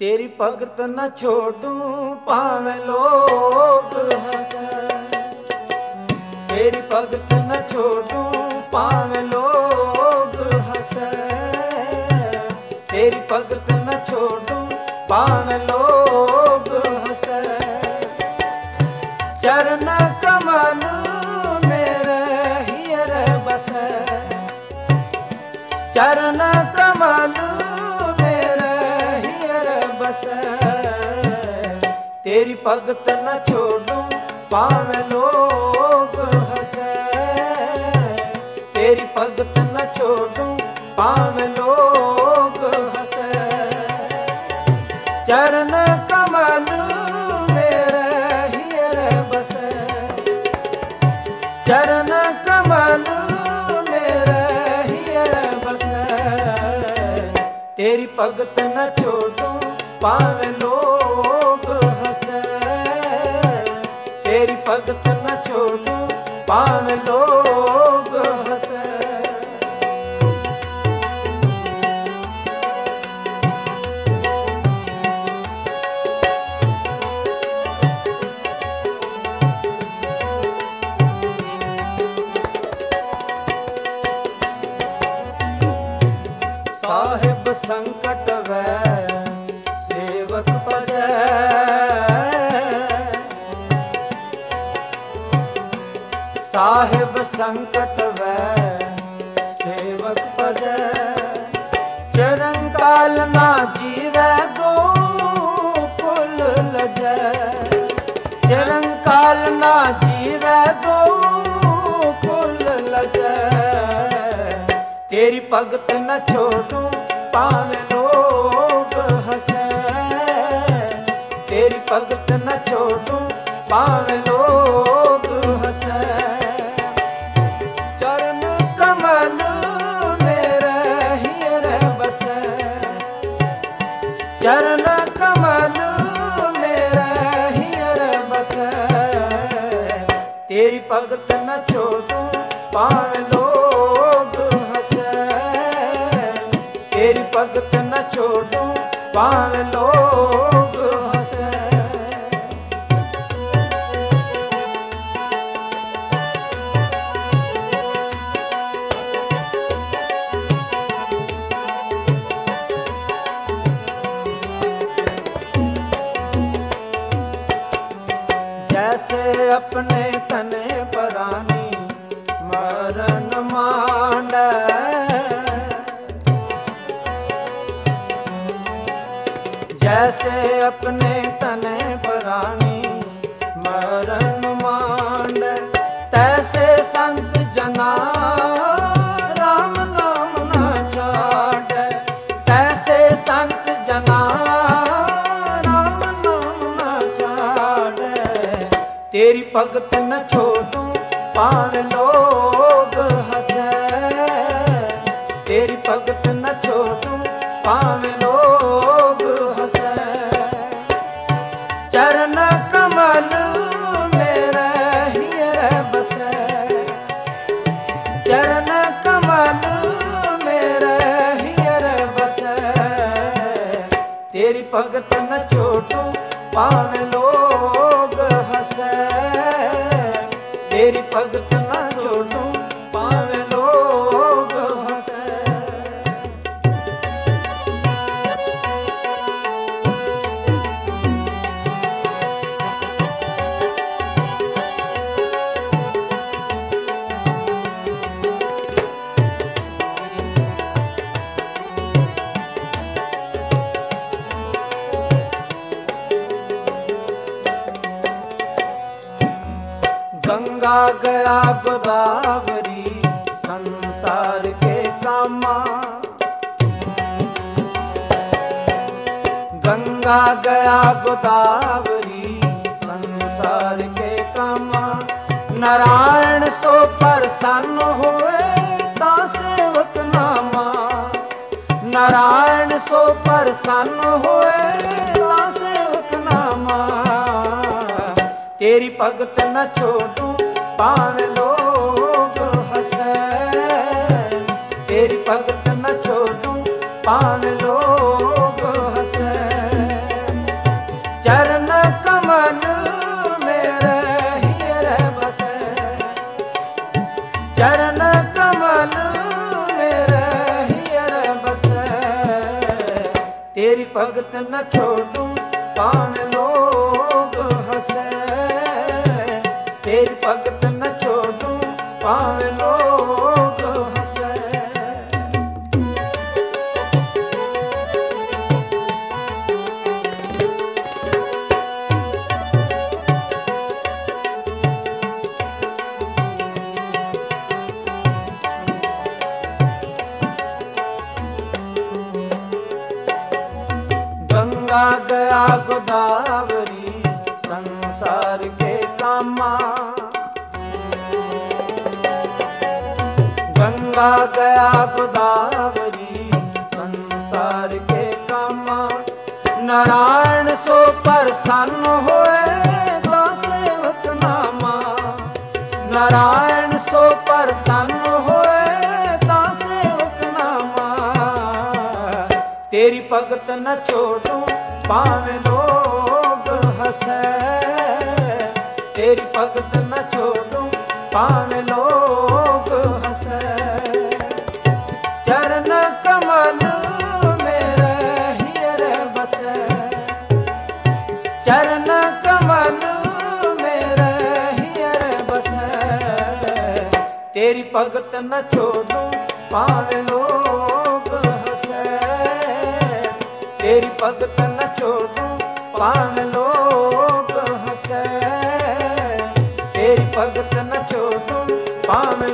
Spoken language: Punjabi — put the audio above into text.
ਤੇਰੀ ਭਗਤ ਨਾ ਛੋਡੂ ਭਾਵੇਂ ਲੋਕ ਹਸੈ ਤੇਰੀ ਭਗਤ ਨ ਛੋਡੂ ਭਾਵੇਂ ਲੋਕ ਹਸੈ ਤੇਰੀ ਭਗਤ ਨਾ ਛੋਡੂ ਭਾਵੇਂ ਲੋਕ ਹਸੈ ਚਰਨ ਕਮਲ ਮੇਰੇ ਹੀਰ ਬਸੈ ਚਰਨ ਕਮਲ ਹੀਰ ਤੇਰੀ ਭਗਤ ਨਾ ਛੋਡੂ ਭਾਵੇਂ ਲੋਕ ਹਸੈ। ਤੇਰੀ ਭਗਤ ਨਾ ਛੋਡੂ ਭਾਵੇਂ ਲੋਕ ਹਸੈ। ਚਰਨ ਕਮਲ ਮੇਰੇ ਹੀਰ ਬਸੈ। ਚਰਨ ਕਮਲ ਮੇਰੇ ਹੀਰ ਬਸੈ। ਤੇਰੀ ਭਗਤ ਨਾ ਛੋਡੂ ਭਾਵੇਂ ਲੋਗ ਹਸੈ ਤੇਰੀ ਭਗਤ ਨਾ ਛੋਡੂ ਭਾਵੇਂ ਲੋਗ ਸੰਕਟ ਵੈ, ਸੇਵਕ ਭਜੈ। ਚਰਨ ਕਾਲ ਨਾ ਜੀਵੈ, ਦੋ ਕੁਲ ਲਜੈ। ਚਰਨ ਕਾਲ ਨਾ ਜੀਵੈ, ਦੋ ਕੁਲ ਲਜੈ। ਤੇਰੀ ਭਗਤ ਨਾ ਛੋਟੂ ਭਾਵੇਂ ਲੋਕ ਹਸੈ। ਤੇਰੀ ਭਗਤ ਨਾ ਛੋਟੂ ਭਾਵੇਂ ਲੋਗ ਚਰਨ ਕਮਲ ਮੇਰੇ ਹੀਰ ਬਸੈ ਚਰਨ ਕਮਲ ਮੇਰੇ ਹੀਰ ਬਸੈ ਤੇਰੀ ਭਗਤ ਨ ਛੋਟੂ ਭਾਵੇਂ ਲੋਗ ਹਸੈ ਤੇਰੀ ਭਗਤ ਨਾ ਛੋਟੂ ਭਾਵੇਂ ਲੋਗ ਜੈਸੇ ਆਪਣੇ ਤਨੇ ਪਰਾਨੀ ਮਰਨ ਮਾਂਡੈ ਜੈਸੇ ਆਪਣੇ ਤਨੇ ਪਰਾਨੀ ਤੇਰੀ ਭਗਤ ਨ ਛੋਟੂ, ਪਾਰ ਲੋਗ ਹਸੈ। ਤੇਰੀ ਭਗਤ ਨ ਛੋਟੂ, ਪਾਰ ਲੋਗ ਹਸੈ। ਚਰਨ ਕਮਲ ਮੇਰਾ ਹੀ ਰਹਿ ਬਸੈ। ਚਰਨ ਕਮਲ ਮੇਰਾ ਹੀ ਰਹਿ ਬਸੈ। ਤੇਰੀ ਭਗਤ ਨ ਛੋਟੂ, ਪਾਰ ਤੇਰੀ ਭਗਤ गंगा गया गोदावरी संसार के कामा गंगा गया गोदावरी संसार के कामा नारायण सो प्रसन्न होए ता सेवक नामा नारायण सो प्रसन्न होए ता सेवक नामा ਤੇਰੀ ਭਗਤ ਨ ਛੋਡੂ ਪਾਣ ਲੋਗ ਹਸੈ। ਤੇਰੀ ਭਗਤ ਨ ਛੋਡੂ ਪਾਣ ਲੋਗ ਹਸੈ। ਚਰਨ ਕਮਲ ਮੇਰੇ ਹੀ ਰਹਿ ਬਸੈ। ਚਰਨ ਕਮਲ ਮੇਰੇ ਹੀ ਰਹਿ ਬਸੈ। ਤੇਰੀ ਭਗਤ ਨ ਛੋਡੂ ਪਾਣ ਲੋਗ ਹਸੈ। ਤੇਰੀ ਭਗਤ ਗੰਗਾ ਗਿਆ ਗੋਦਾਵਰੀ, ਸੰਸਾਰ ਕੇ ਕਾਮਾ। ਗੰਗਾ ਗਿਆ ਗੋਦਾਵਰੀ, ਸੰਸਾਰ ਕੇ ਕਾਮਾ। ਨਾਰਾਇਣ ਸੋ ਪ੍ਰਸੰਨ ਹੋਏ ਦਾ ਸੇਵਕ ਨਾਮਾ। ਨਾਰਾਇਣ ਸੋ ਪ੍ਰਸੰਨ ਹੋਏ ਦਾ ਸੇਵਕ ਤੇਰੀ ਭਗਤ ਨਾ ਛੋੜੂ ਭਾਵੇਂ ਲੋਕ ਹਸੈ। ਤੇਰੀ ਭਗਤ ਨ ਛੋਡੂ ਭਾਵੇਂ ਲੋਕ ਹਸੈ। ਚਰਨ ਕਮਲ ਮੇਰੇ ਹਿਰ ਬਸੈ ਚਰਨ ਕਮਲ ਮੇਰੇ ਹਿਰ ਬਸੈ ਤੇਰੀ ਭਗਤ ਨ ਛੋਡੂ ਭਾਵੇਂ ਲੋਕ ਹਸੈ। ਤੇਰੀ ਭਗਤ ਛੋਡੂ ਪਾਣ ਲੋਕ ਹਸੈ। ਤੇਰੀ ਭਗਤ ਨ ਛੋਡੂ ਪਾਣ